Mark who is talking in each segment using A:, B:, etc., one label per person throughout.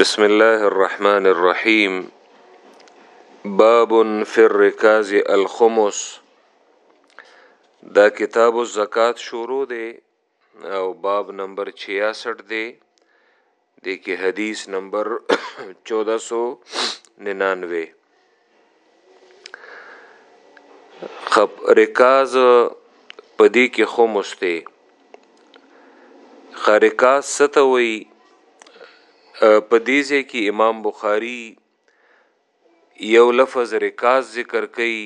A: بسم الله الرحمن الرحيم باب في الركاز الخمس دا کتاب الزکات شروع دی او باب نمبر 66 دی د کې حدیث نمبر 1499 خب رکاز پدی کې خمس دی خرکاز ستوي پدی ځای کې امام بخاری یو لفظ رکاز ذکر کوي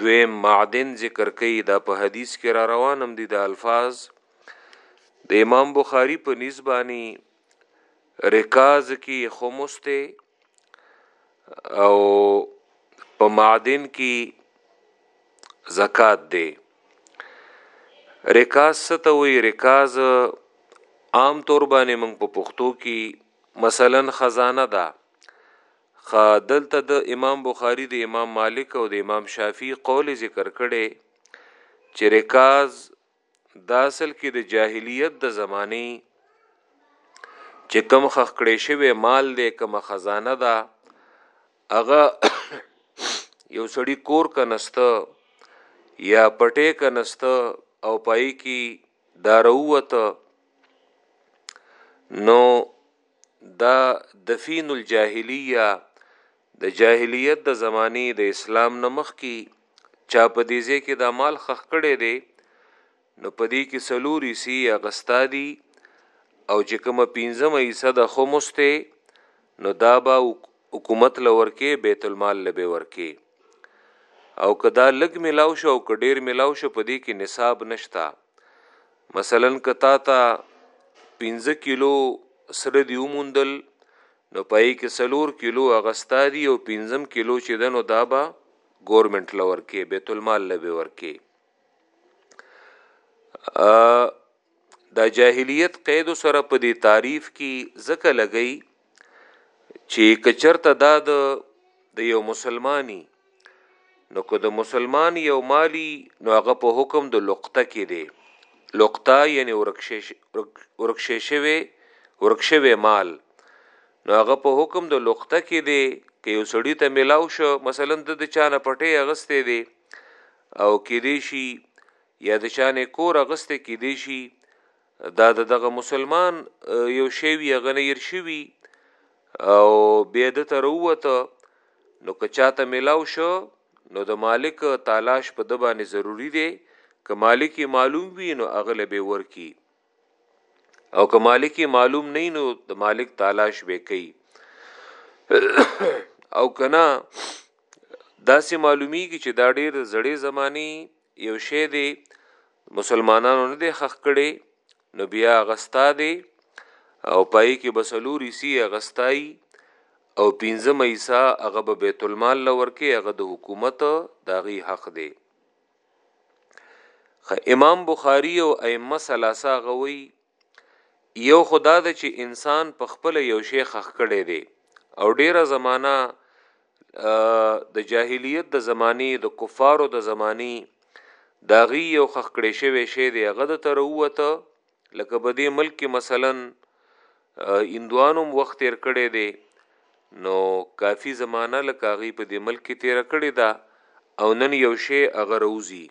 A: دویم معدن ذکر کوي دا په حدیث کې را روانم دي د الفاظ د امام بخاری په نسبانی رکاز کې خمس ته او په معدن کې زکات دی رکاز ته وی رکاز عام طور باندې موږ په پښتو کې مثلا خزانه ده خا دلته د امام بخاری د امام مالک او د امام شافعی قول ذکر کړي چې رکاز دا اصل کې د جاهلیت د زمانه چې کم خخ کړې شوی مال دی کم خزانه ده هغه یو سړی کور کنسته یا پټې کنسته او پای کې داروته نو دا دفین الجاهلیه د جاهلیت د زمانی د اسلام نمخ کې چا په دې ځای کې دا مال خخ کړی دی نو په دې کې څلور حصي اغستا دي او چې کومه پنځمه حصه د خمس ته نو دا به حکومت لور کې بیت المال لبه ورکي او کدا لګ ملاو شو او کډیر ملاو شو په دې کې نصاب نشتا مثلا کتا تا 15 کیلو سره دی وموندل نو پای کې سلور کیلو اغستا دی او 15 کیلو چې دنو دابا ګورمنټ له ورکې بیت المال له به ورکې دا جاهلیت قید سره په دې تعریف کې زکه لګی چې کچرته دا د د یو مسلمانی نو که د مسلمان یو مالی نو هغه په حکم د لقطه کې دی لقطه یعنی ورکشش ورکششوي ورکشوي مال نو هغه په حکم د لقطه کې دی که یو سړی ته ملاو شو مثلا د د چانه پټې اغستې دی او کې دی شي یا د چانه کور اغستې کې دی شي دا د دغه مسلمان یو شی وی غنیر شوی او بیا د تر وته نو که چاته ملاو شو نو د مالک تالاش په د باندې ضروری دی که مالک معلوم وي نو اغلبه ورکی او که مالک معلوم نه نو د مالک تلاش به کوي او کنا داسې معلومیږي چې دا ډېر زړې زمانی یو شی دی مسلمانانو نه دی خخ کړي نو بیا غستا دی او پای کې بسلوري سی غستای او پنځم ایسا هغه به بیت المال لور کې هغه د حکومت داغي حق دی امام بخاری او ائمه ثلاثه غوي یو خدا د چې انسان په خپل یو شی خخ کړي دي او ډیره زمانہ د جاهلیت د زمانی د کفارو د زمانی داغي یو خخ کړي شوی شی دی هغه د تر وته لکه په دې ملک کې مثلا هندوانو وخت تیر کړی دی نو کافی زمانہ لکه هغه په دې ملک کې تیر کړی دا او نن یو شی هغه روزي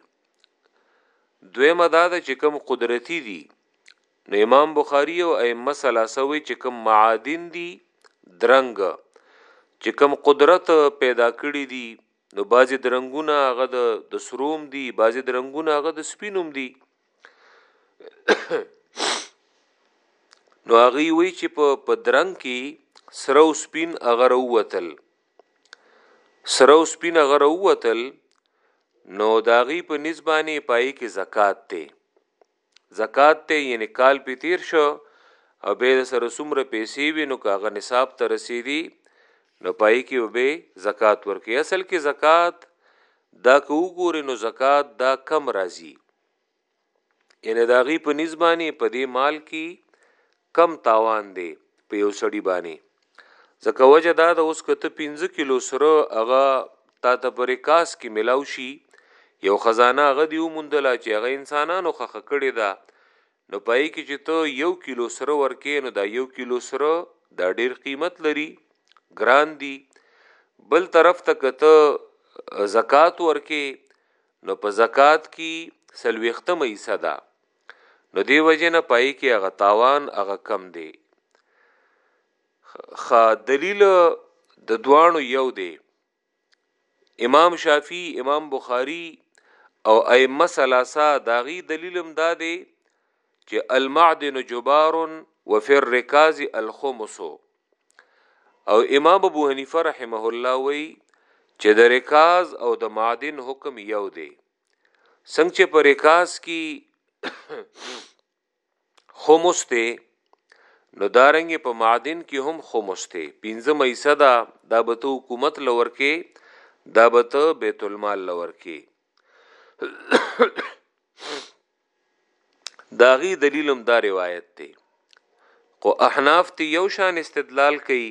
A: دویمه دا ده چې کم قدرتی دي نو امام بخاری او ائمه سلاسوي چې کم معادن دي درنګ چې کم قدرت پیدا کړی دي نو بعضی درنګونه هغه د سروم دي بعضی درنګونه هغه د سپینوم دي نو هغه وی چې په پدرنګ کې سره او سپین اگر وتل سره او سپین اگر وتل نو داغي په نسبانه پای کې زکات ته زکات ته یعنی کال په تیر شو او به سره سمره پیسې وي نو کاغه نصاب ته رسیدي نو پای کې به زکات ورکي اصل کې زکات دا که وګورې نو زکات دا کم راځي یعنی د هغوی په نیز باندې په دې مال کی کم تاوان دی په یو سړی باندې ځکه وجه دا د اوس کته 15 کیلو سره هغه تا ته پر کاس کې ملاو شي یو خزانه هغه دی ومندله چې هغه انسانانو خخه کړی دا نو په هغې کې چې ته یو کیلو سره ورکې نو دا یو کیلو سره دا ډیر قیمت لري ګران دي بل طرف ته کته زکات ورکې نو په زکات کې سلويختمه حصہ ده نو دی وجه نه پای کې هغه تاوان هغه کم دی خا دلیل د دوانو یو دی امام شافعی امام بخاری او ائمه ثلاثه داغي دلیلم دا دی چې المعدن جبار وفي الركاز الخمس او امام ابو حنیفه رحمه الله وی چې د رکاز او د معدن حکم یو دی څنګه چې په رکاز کې خمس دی نو دارنګ په معدن کې هم خمس دی پنځه مېسه دا دا به ته حکومت لور کې دا به ته بیت المال لور کې داغي دلیلم دا روایت دی خو احناف ته یو شان استدلال کوي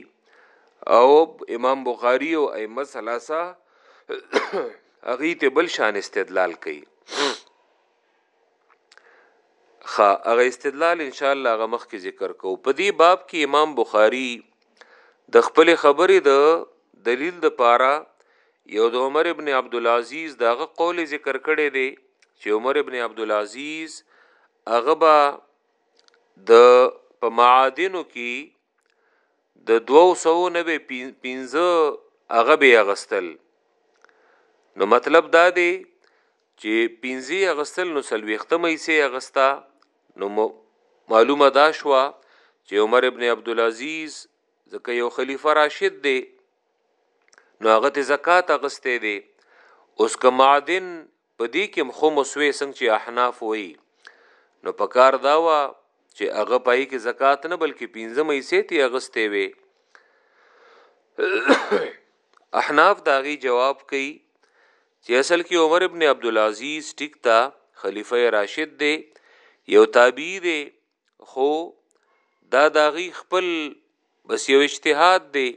A: او امام بخاری او ائمه ثلاثه اغي ته بل شان استدلال کوي خا هغه استدلال ان شاء الله هغه مخ کې ذکر کو په دې باب کې امام بخاری د خپل خبرې د دلیل د پاره یو د عمر ابن عبد العزيز دغه قول ذکر کړي دی چې عمر ابن عبد العزيز هغه با د په معادنو کې د دوو سو نه به پینځه هغه به اغستل نو مطلب دا دی چې پینځه اغستل نو سلويختمه یې سي اغستا نو معلومه دا شو چې عمر ابن عبد العزيز ځکه یو خلیفہ راشد دی نو هغه ته زکات اغستې دی اوس کمادن په دې کې خو مسوي څنګه چې احناف وایي نو په کار دا و چې هغه پای کې زکات نه بلکې پنځه مې سي تی اغستې وي احناف داغي جواب کوي چې اصل کې عمر ابن عبد العزيز ټیک تا خلیفہ راشد دی یو تابعی دی خو دا داغي خپل بس یو اجتهاد دی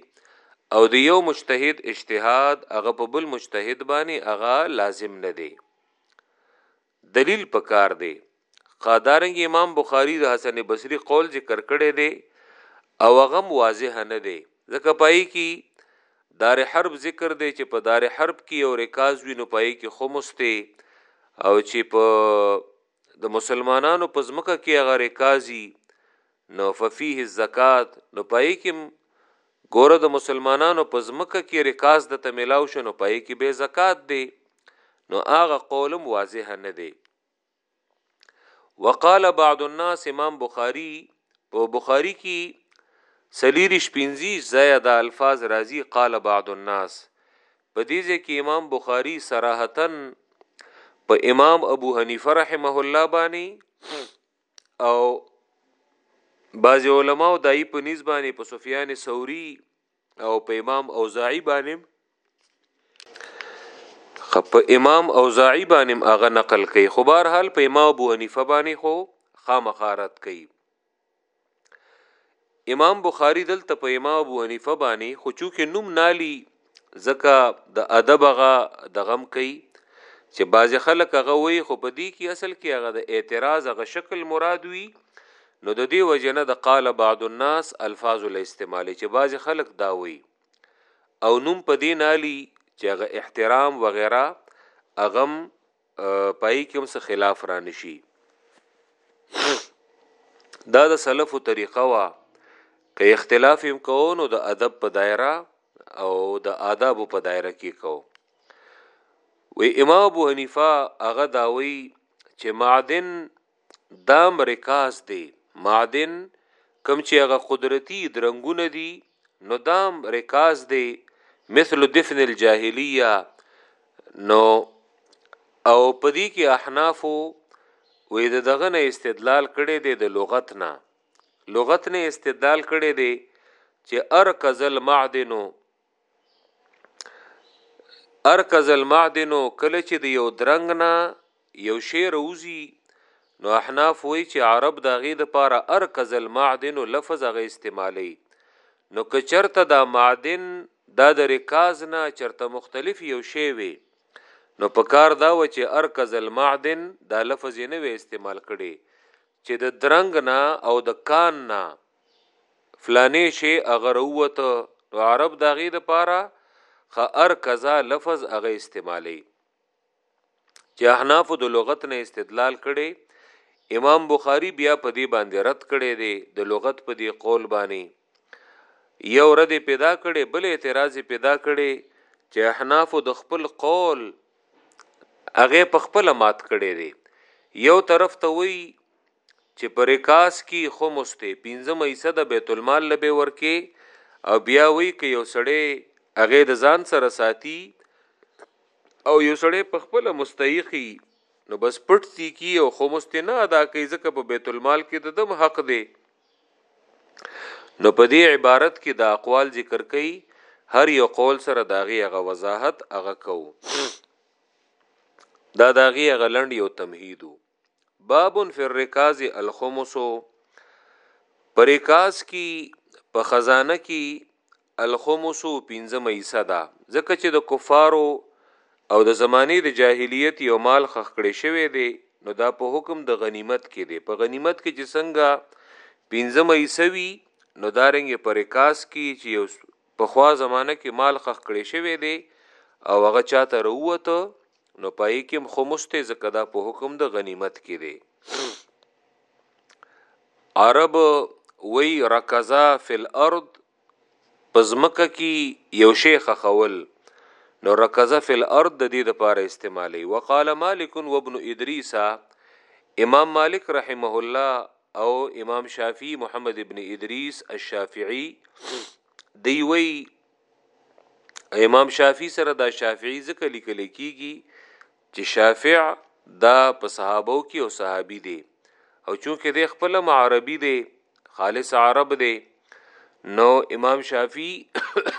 A: او د یو مجتهد اجتهاد هغه په بل مجتهد باندې هغه لازم نه دی دلیل پکار دی قادارنګ امام بخاری د حسن بصری قول ذکر کړی دی او هغه واضح نه دی ځکه پای کی دار حرب ذکر دی چې په دار حرب کې او رکاز وینو پای کې خمس ته او چې په د مسلمانانو په ځمکه کې هغه ریکازي نو ففيه الزکات نو پای کې ګوره د مسلمانانو په ځمکه کې ریکاز د تملاو شنو پای کې به زکات دی نو هغه قولم واضح نه دی وقال بعض الناس امام بخاری په بخاری کې سلیریش پنځیش زیاده الفاظ راضی قال بعض الناس په دې ځای کې امام بخاری صراحتا په امام ابو حنیفه رحمه الله باندې او بعض علماء دای په نسبانه په سفیان ثوری او په امام اوزاعی باندې خپ امام اوزاعی باندې هغه نقل کوي خو بهر حال په امام ابو حنیفه باندې خو خامخارت کوي امام بخاری دلته په امام ابو حنیفه باندې خو چونکه نوم نالی ځکه د ادب هغه د غم کوي چې بعض خلک هغه وي خو په دې کې اصل کې هغه د اعتراض هغه شکل مراد وي نو د دې وجنه د قال بعض الناس الفاظ الاستعمال چې بعض خلک دا وي او نوم په دې نالی چې هغه احترام وغیرہ اغم پای کې هم څه خلاف را نشي دا د سلفو طریقه وا که اختلاف هم کو نو د ادب په دایره او د آداب په دایره کې کو وی امام ابو حنیفه هغه داوی چې معدن دام رکاز دی معدن کوم چې هغه قدرتی درنګونه دي نو دام رکاز دی مثل دفن الجاهلیه نو او پدی کې احنافو وې د دغه نه استدلال کړي دی د لغت نه لغت نه استدلال کړي دی چې ارکز المعدن ارکز المعدن کله چې د یو درنګ نه یو شی روزي نو احناف وی چې عرب د غي د پاره ارکز المعدن لفظ غي استعمالي نو که چرته دا معدن دا د رکاز نه چرته مختلف یو شی وي نو په کار دا و چې ارکز المعدن دا لفظ نه وي استعمال کړي چې د درنګ نه او د کان نه فلانی چه هغه راووته نو عرب دهغه دپاره خه ارکزا لفظ هغه استعمالی چه احنافو د لغت نه استدلال کړی امام بخاری بیا په دې باندې رد کړی دی د لغت په دې قول باندې یو رد پیدا کړي بل اعتراض پیدا کړي چې احناف د خپل قول هغه په خپل مات کړي دي یو طرف ته وی چې په رکاز کي خمس دی پنځه ميسه د بيت المال له به ورکي او بیا وی که یو سړی هغه د ځان سره ساتي او یو سړی په خپل مستحقي نو بس پټ تی کی او خمس تی نه ادا کوي ځکه په بیت المال کې د دم حق دی نو په دې عبارت کې د اقوال ذکر کړي هر یو قول سره داغي هغه وضاحت هغه کو دا داغي هغه لند یو تمهیدو باب فی الرکاز الخمس پر رکاز کی په خزانه کی الخمس پنځمه حصہ ده ځکه چې د کفارو او د زمانه د جاهلیت یو مال خخ کړي شوی دی نو دا په حکم د غنیمت کې دی په غنیمت کې چې څنګه پنځمه حصہ وی نو دارنګ پر رکاز کی چې په خوا زمانه کې مال خخ کړي شوی دی او هغه چاته وروته نو پای کې خمس ته ځکه دا په حکم د غنیمت کې دی عرب وی رکزا فی الارض پزمکه کې یو شیخ خول نو رکزا فی الارض د دې لپاره استعمالی وقال مالک و ابن ادریس امام مالک رحمه الله او امام شافعی محمد ابن ادریس الشافعی دی وی امام شافعي سره دا شافعي ځکه لیکل کیږي چې شافع دا په صحابو کې او صحابي دی او چونکه د خپل عربي دی خالص عرب دی نو امام شافعي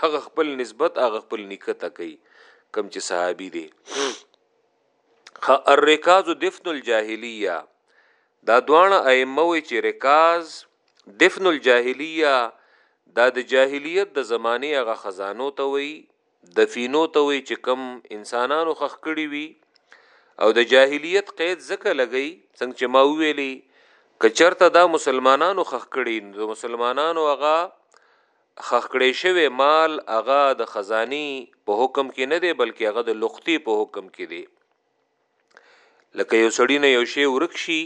A: هغه خپل نسبت هغه خپل نکته کوي کم چې صحابي دی خ الرکاز دفن الجاهلیه دا دوانه ائمه وی چې رکاز دفن الجاهلیه دا د جاهلیت د زمانه هغه خزانو ته وي دفینو ته وي چې کم انسانانو خخ کړی وي او د جاهلیت قید زکه لګی څنګه چې ما ویلی کچرته دا مسلمانانو خخ کړی نو مسلمانانو هغه خخ کړی شوی مال هغه د خزانی په حکم کې نه دی بلکې هغه د لقطی په حکم کې دی لکه یو سړی نه یو شی ورک شي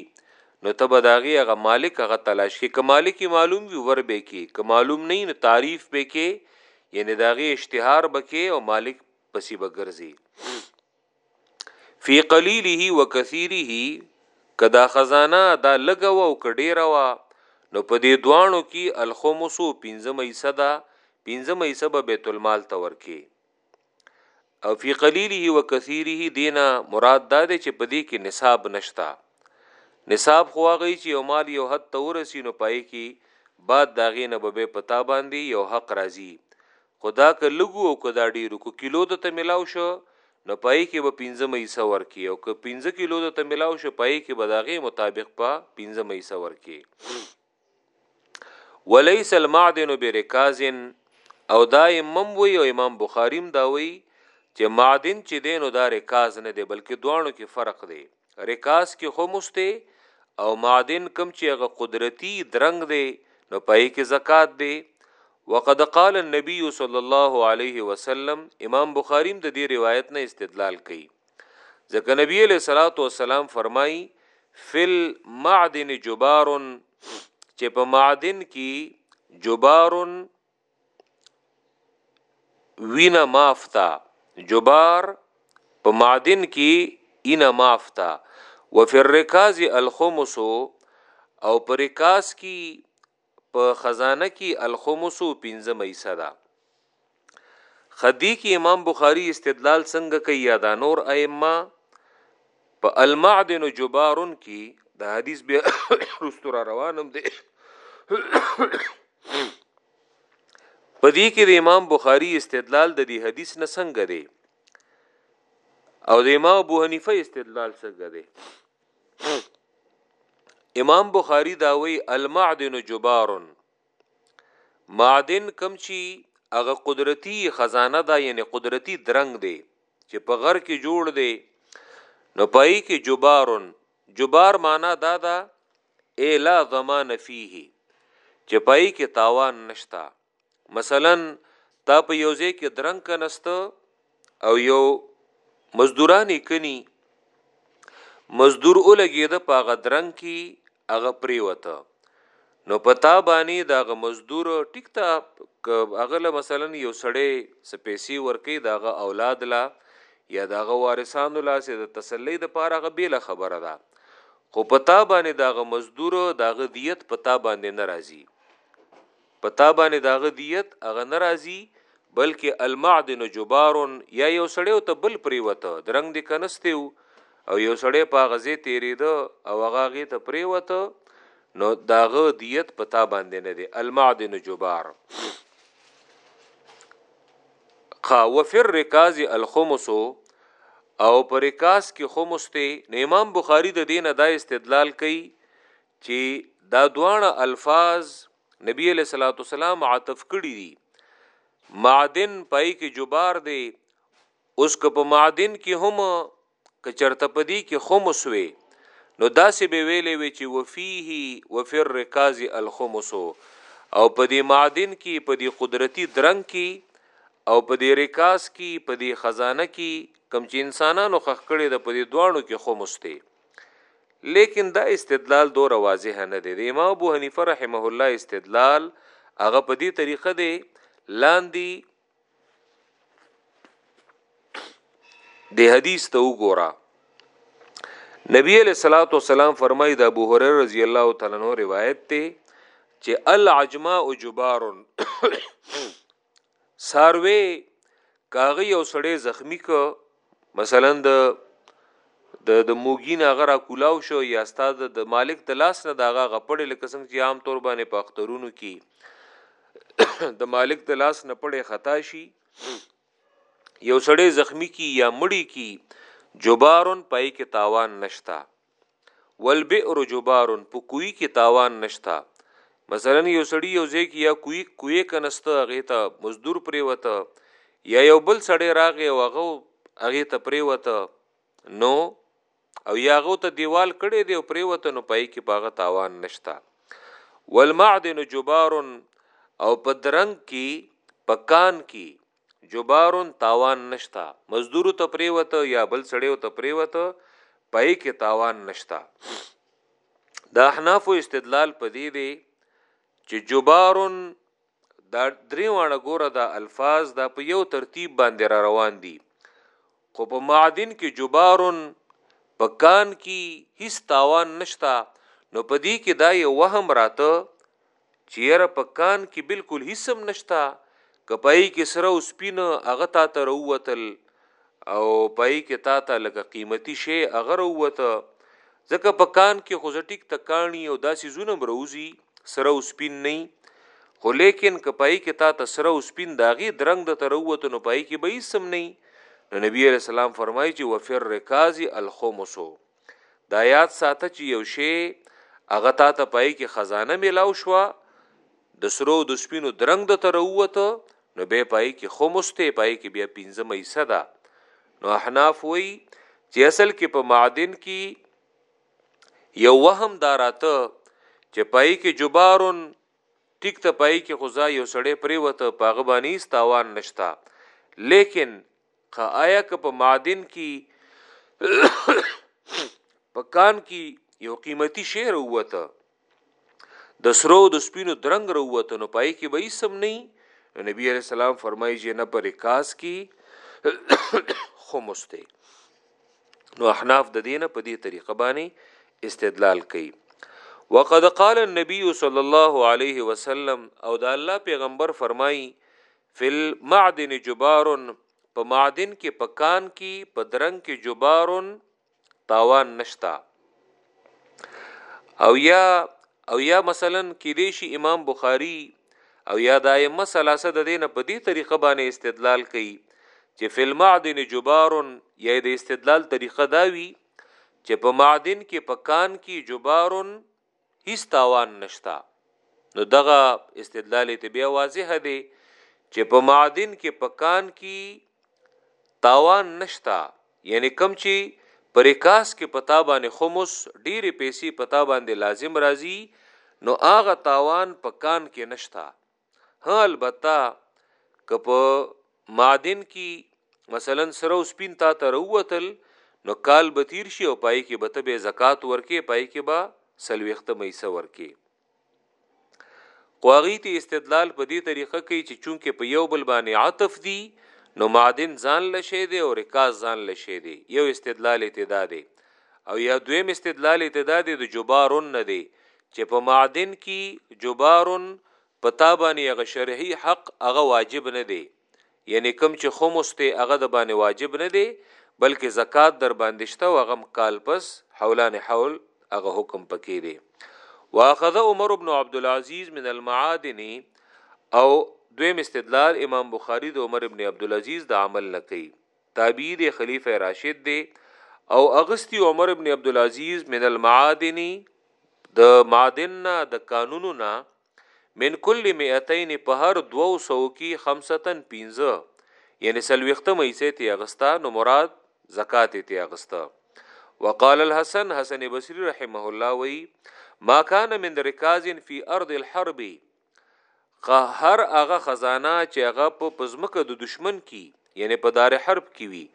A: نو ته به داغي هغه مالک هغه تلاش کې که مالک معلوم وي ور به کې که معلوم نه نو تعریف به کې یعنی داغي اشتهار به کې او مالک پسې به ګرځي فی قلیله و کثیره کدا خزانه دا لګو او کډیره وا نو په دې دوانو کې الخمسو پنځمه حصہ دا پنځمه حصہ به بیت المال تور کې او فی قلیله و کثیره دینا مراد دا دی چې په دې کې نصاب نشتا نصاب خو هغه چې یو مال یو حد ته ورسی نو پای کې بعد دا غینه به پتا باندې یو حق راځي خدا که لګو او کدا ډیرو کو کیلو د ته ملاو شو نو پای کې به 15 مې حصہ ورکی او که 15 کیلو د ته ملاو شو پای کې به داغه مطابق په 15 مې حصہ ورکی وليس المعدن برکاز او دا امام وی او امام بخاری هم دا وی چې معدن چې دی نو دا رکاز نه دی بلکې دوانو کې فرق دی رکاز کې خمس دی او معدن کم چې هغه قدرتی درنګ دی نو پای کې زکات دی وقد قال النبي صلی الله علیه وسلم امام بخاری د دې روایت نه استدلال کوي ځکه نبی علیہ الصلوۃ والسلام فرمایي فل معدن جبارن چې په معدن کې جبارن وینا مافتا جبار په معدن کې اینا مافتا وفي الرکاز الخمس او پر رکاز کې په خزانه کی الخمس پنځمه حصہ ده خدی کی امام بخاری استدلال څنګه کوي یا دا نور ائمه په المعدن جبارن کی د حدیث به رستور روانم دی په دې کې د امام بخاری استدلال د دې حدیث نه څنګه دی او د امام ابو حنیفه استدلال څنګه دی امام بخاری داوی المعدن جبار معدن کم چی هغه قدرتی خزانه ده یعنی قدرتی درنګ دی چې په غر کې جوړ دی نو پای کې جبارن جبار معنا دا ده الا ضمان فيه چې پای کې تاوان نشتا مثلا تا په یو ځای کې درنګ کنسته او یو مزدورانی کنی مزدور اولګي د پاغه درنګ کی هغه پریوته نو پتا باندې داغه مزدور ټیک تا اغله مثلا یو سړی سپیسی ورکی داغه اولاد لا یا داغه وارثانو لا سه د تسلی د پاره غ بیل خبره ده خو پتا باندې داغه مزدور داغه دیت پتا باندې ناراضي په تا باندې داغه دیت هغه نه راځي بلکې المعدن جبارون یا یو سړی او ته بل پریوته درنګ دې کنستیو او یو سړی په غزه تیریده او هغه غې ته پریوته نو داغه دیت په تا باندې نه دی المعدن جبار خا وفر رکاز الخمس او پر رکاز کې خمس ته امام بخاری د دینه دا استدلال کوي چې دا دوانه الفاظ نبی علیہ الصلوۃ والسلام عطف کړی دی معدن پای کې جبار دی اوس که په معدن کې هم که چرته پدی کې خمس وي نو داسې به ویلې وي چې وفيه وفر رکاز الخمس او پدی معدن کې پدی قدرتی درنګ کې او پدی رکاز کې پدی خزانه کې کم چې انسانانو خخ کړي د پدی دوانو کې خمس دی لیکن دا استدلال دوره واضح نه دی د امام ابو حنیفه رحمه الله استدلال هغه په دې طریقه دی لاندې د حدیث ته وګوره نبی علیہ الصلوۃ والسلام فرمایي د ابو هريره رضی الله تعالی عنہ روایت ته چې العجماء جبار ساروی کاغه یو سړی زخمی ک مثلا د د د موګین هغه را کولاو شو یا استاد د مالک د لاس نه داغه غپړې لکه څنګه چې عام طور باندې په اخترونو کې د مالک د لاس نه پړې خطا شي یو سړی زخمی کی یا مړی کی جبارون پای کې تاوان نشتا والبئر جبار په کوی کې تاوان نشته مثلا یو سړی یو ځای کې یا کوی کوی کنسته هغه ته مزدور پرې وته یا یو بل سړی راغی او هغه هغه ته پرې وته نو او یا هغه ته دیوال کړي دی او پرې وته نو پای کې پاغه تاوان نشتا والمعدن جبار او په درنګ کې پکان کې جبارن تاوان نشتا مزدورو ته پریوته یا بل سړیو ته پریوته پای کې تاوان نشتا د احناف استدلال پدې دی چې جبارن دا درې وانه ګوره دا الفاظ دا په یو ترتیب باندې را روان دي خو په معدن کې جبارن په کان کې هیڅ تاوان نشتا نو پدې کې دا یو وهم راته چې یاره په کان کې بلکل هیڅ هم نشته که پای کې سره او سپین هغه تا ته راووتل او پای کې تا ته لکه قیمتي شی هغه راووته ځکه په کان کې خو زه ټیک ته کاڼي او داسې زونه هم راوځي سره او سپین نه خو لیکن که پای کې تا ته سره او سپین د هغې درنګ د ته راووته نو پای کې به هیڅ هم نه نو نبی علیه السلام فرمایي چې وفر رکازي الخمسو دا یاد ساته چې یو شی هغه تا ته پای کې خزانه ملاو شو د سرو د سپینو درنګ د تر وته نو به پای کې خمسته پای کې بیا پنځه مېسه ده نو احناف وی چې اصل کې په معدن کې یو وهم داراته چې پای کې جبارون ټیک ته پای کې خدا یو سړی پریوته پاغه باندې استاوان نشتا لیکن که آیا که په معدن کې په کان کې یو قیمتي شی وروته د سرو د سپینو درنګ وروته نو پای کې به اسم نه نو نبی علیہ السلام فرمایي چې نه پر کاس کې خمس ته نو احناف د دینه په دې طریقه باندې استدلال کوي وقد قال النبي صلى الله عليه وسلم او دا الله پیغمبر فرمایي فل معدن جبارن په معدن کې په کان کې په درنګ کې جبارن تاوان نشتا او یا او یا مثلا کې دی شي امام بخاری او یا د ائمه ثلاثه د دینه په دې طریقه باندې استدلال کوي چې فل معدن جبارن یا د استدلال طریقه دا وی چې په معدن کې په کان کې جبارن هیڅ تاوان نشته نو دغه استدلال ته بیا واضح دی چې په معدن کې په کان کې تاوان نشته یعنی کم چې پر کاس کې پتا باندې خمس ډېری پیسې پتا باندې لازم راځي نو هغه تاوان په کان کې نشته ها البته که په معدن کې مثلا سره او سپین تا ته روتل نو کال به تیر شي او پای کې به ته به زکات ورکې پای کې به سلويخت مېسه ورکې قواغی ته استدلال په دې طریقه کوي چې چونکه په یو بل باندې عطف دي نو معدن ځان لشه دی او رکاز ځان لشه دی یو استدلال ته دا دی او یا دویم استدلال ته دا دی د جبارون نه دی چه په معدن کی جبار په تا باندې هغه شرعی حق هغه واجب نه دی یعنی کوم چه خمس ته هغه د باندې واجب نه دی بلکه زکات در باندې شته او هغه کال پس حولان حول هغه حکم پکې دی واخذ عمر بن عبد العزيز من المعادن او دویم استدلال امام بخاری د عمر ابن عبد العزيز د عمل نه کوي تابعی دی خلیفه راشد دی او اغستی عمر ابن عبدالعزیز من المعادنی د معدن نه د قانونو نه من کل مئتین په هر 200 کی خمسطن 15 یعنی سلوختم ایسه تی اغستا نو مراد زکات تی اغستا وقال الحسن حسن بصری رحمه الله وی ما کان من رکاز فی ارض الحرب قهر هغه خزانه چې هغه په پزمکه د دشمن کی یعنی په دار حرب کی وی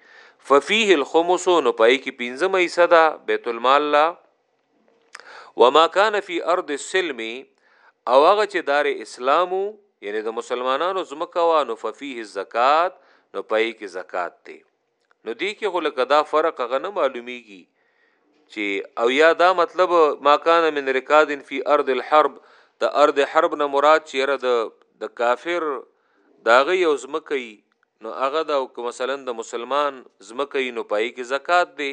A: ففيه الخمس نو پای کی پنځمه حصہ ده بیت المال لا وما كان في ارض السلم او هغه چې دار اسلامو یعنی د مسلمانانو زمکه وا نو ففيه الزکات نو پای کی زکات ته نو دی کې خو لکه دا فرق هغه نه معلومیږي چې او یا دا مطلب ما کان من رکاد فی ارض الحرب د ارض حرب نه مراد چیرې د د کافر داغه یو زمکه نو هغه د مثلا د مسلمان زمکه نو پای کې زکات دی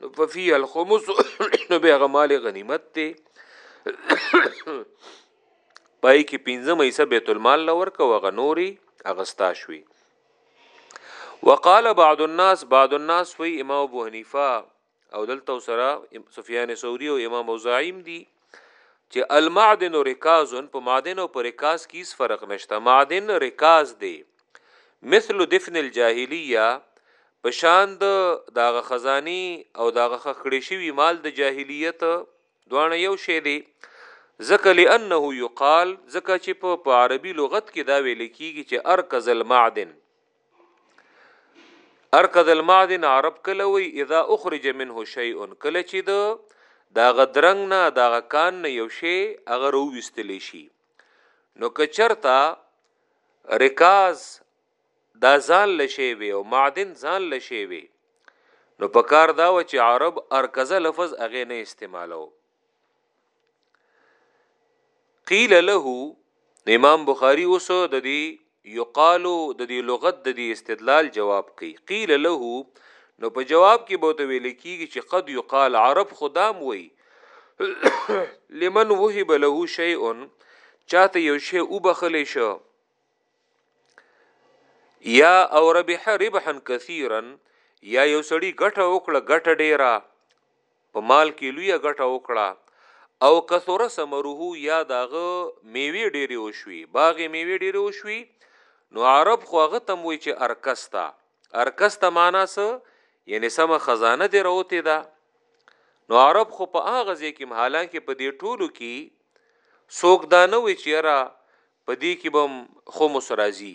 A: نو په فی الخمس نو به غمال غنیمت ته پای کې پنځه مېسه بیت المال لور کو غنوري اغستا شوي وقال بعض الناس بعض الناس وی امام ابو حنیفه او دلته سره سفیان ثوری او امام اوزاعیم دي چې المعدن رکاز په معدن او په رکاز کې هیڅ فرق نشته معدن رکاز دی مثل دفن الجاهلیه په شان د داغه خزانی او داغه خخړې شوی مال د جاهلیت دوانه یو شی دی ځکه لانه یقال ځکه چې په عربي لغت کې دا ویل کیږي چې ارکز المعدن ارقد المعدن عرب کله وی اذا اخرج منه شیء کله چې د دا غدرنګ نه دا غکان نه یو شی هغه رو وستلی شي نو کچرتا رکاز دا ځان لشي وي او معدن ځان لشي وي نو پکار دا و چې عرب ارکزه لفظ هغه نه استعمالو قیل له امام بخاری اوس د دې یقالو د دې لغت د دې استدلال جواب کوي قیل له نو په جواب کې به ته ویل کیږي چې قد یقال عرب خدام وای لمن وهب له شیء چاته یو شی وبخلې شو یا او ربح ربحا کثیرا یا یو سړی ګټه وکړه ګټه ډیره په مال کې لوی ګټه وکړه او کثره سمره یا داغه میوه ډیره وشوي باغ میوه ډیره وشوي نو عرب خو هغه تم وی چې ارکستا ارکستا معنا څه یعنی سم خزانه دی راوته ده نو عرب خو په هغه ځای کې حالانکه په دې ټولو کې څوک دا نه وی چې را په دې کې به خمس راځي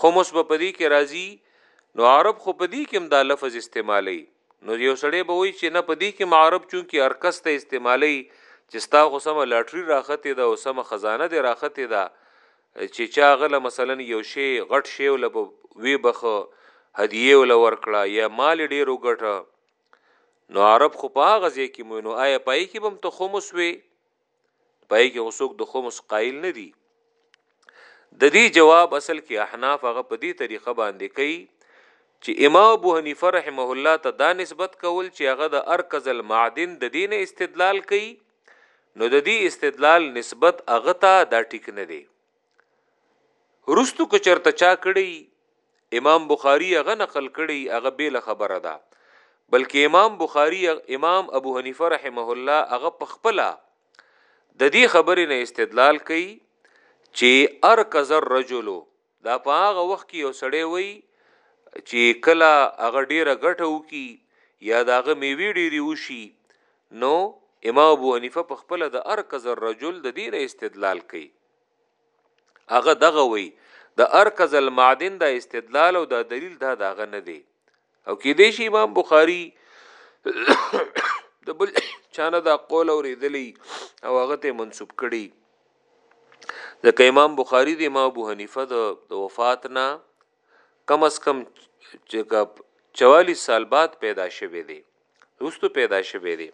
A: خمس به په دې کې راځي نو عرب خو په دې کې هم دا لفظ استعمالي نو یو سړی به وایي چې نه په دې کې عرب چون کې ارکس ته استعمالي چې ستا خو سم لاټري راخته ده او سم خزانه ده راخته ده چې چا غله مثلا یو شی غټ شی ول په وی بخه هدیه ول ورکړه یا مال ډیر وګټه نو عرب خو په هغه ځای کې مونږ نو آیا پای کې بم ته خمس وي پای کې اوسوک د خمس قائل نه دي د دې جواب اصل کې احناف هغه په دې طریقه باندې کوي چې امام ابو حنیفه رحمه الله ته دا نسبت کول چې هغه د ارکز المعدن د دین استدلال کوي نو د دې استدلال نسبت هغه ته دا ټیک نه دی رستو که چرته چا کړی امام بخاری هغه نقل کړی هغه بیل خبره ده بلکې امام بخاری امام ابو حنیفه رحمه الله هغه په خپل د دې خبرې نه استدلال کوي چې ارکز الرجل دا په هغه وخت کې یو سړی وای چې کله هغه ډیره ګټه وکي یا داغه میوي ډیری وشي نو امام ابو حنیفه په خپل د ارکز الرجل د دینه استدلال کوي هغه دغه وی د ارکز المعدن د استدلال او د دلیل دا داغه نه دی او کې دی شي امام بخاری د بل چانه دا قول اوریدلې او هغه ته منسوب کړي ځکه امام بخاری د امام ابو حنیفه د وفات نه کم از کم چې کب 44 سال بعد پیدا شوه دی دوستو پیدا شوه دی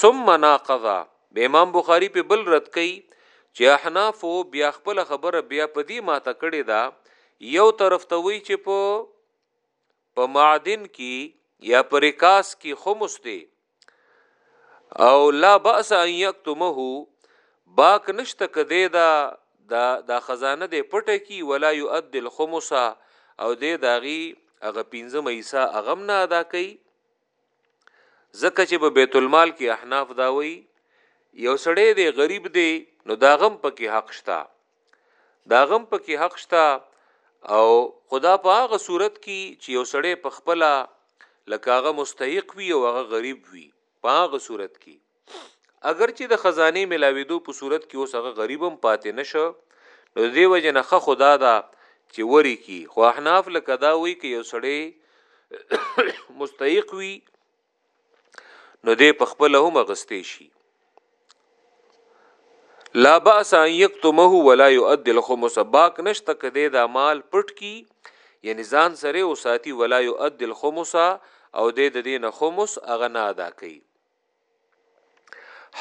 A: ثم ناقضا به امام بخاری په بل رد کوي چې احناف بیا خپل خبره بیا په دې ماته کړی دا یو طرف ته وی چې په په معدن کې یا پر کاس کې خمس دی او لا باس ان یکتمه باک نشته کده دا دا دا خزانه د پټه کی ولا یؤدی الخمس او د داغي هغه پنځم ایسا اغم نه ادا کوي زکه چې په بیت المال کې احناف دا وی یو سړی دی غریب دی نو دا غم پکې حق شته دا غم پکې حق شته او خدا په هغه صورت کې چې یو سړی په خپل لکه هغه مستحق وي او هغه غریب وي په هغه صورت کې اگر چې د خزانه ملاویدو په صورت کې اوس هغه غریبم پاتې نشو نو دی وجه نه خه خدا دا چې وری کی خو احناف لکه دا وی کې یو سړی مستحق وي نو دې په خپل هم اغستې شي لا باس ان یکتمه ولا یؤدی الخمس باک نشته کده دا مال پټ کی یعنی ځان سره او ساتي ولا یؤدی الخمس او د دې دین خمس اغه نه ادا کوي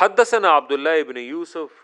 A: حدثنا عبد الله ابن یوسف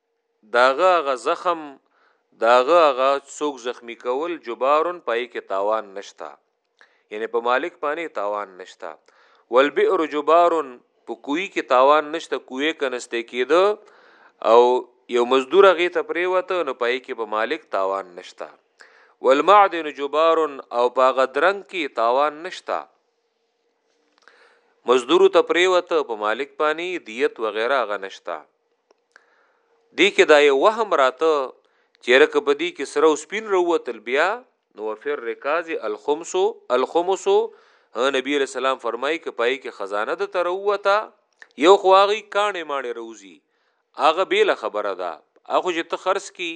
A: د هغه هغه زخم، د هغه هغه څوک زخمی کول جبارن پای کې تاوان نشتا یعنی په مالک باندې تاوان نشتا والبئر جبارن په کوی کې تاوان نشته کوی کنسته کېده او یو مزدور غې ته پریوته نو پای کې په مالک تاوان نشتا والمعدن جبارن او په غدرنګ کې تاوان نشتا مزدور ته پریوته په مالک باندې دیت وغیرہ غنشتا دې کې دا یو وهم راته چیرې که په دې کې سره او سپین روتل بیا نو فر رکاز الخمس الخمس نبی رسول الله فرمایي کې پای کې خزانه د تروته یو خواغي کانه مانه روزي هغه بیل خبره ده اخو چې ته خرڅ کی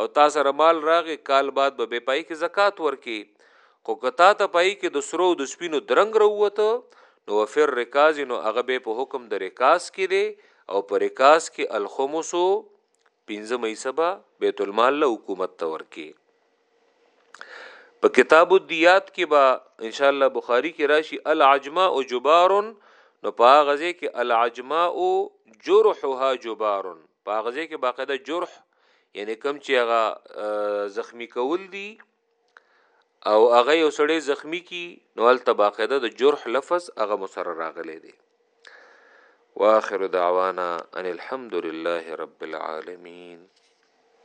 A: او تا سره مال راغی کال بعد به پای کې زکات ورکې خو که تا ته پای کې د سرو د سپینو درنګ راووته نو وفر رکاز نو هغه به په حکم د رکاز کې دی او په رکاز کې الخمسو پنځه مې سبا بیت المال له حکومت ته ورکې په کتاب الدیات کې با ان شاء الله بخاری کې راشي العجماء جبار نو په غزه کې العجماء جرحها جبار په غزه کې باقاعده جرح یعنی کم چې هغه زخمی کول دي او هغه یو سړی زخمی کی نو ال تباقاعده د جرح لفظ هغه مسر راغلی دی واخر دعوانا ان الحمد لله رب العالمين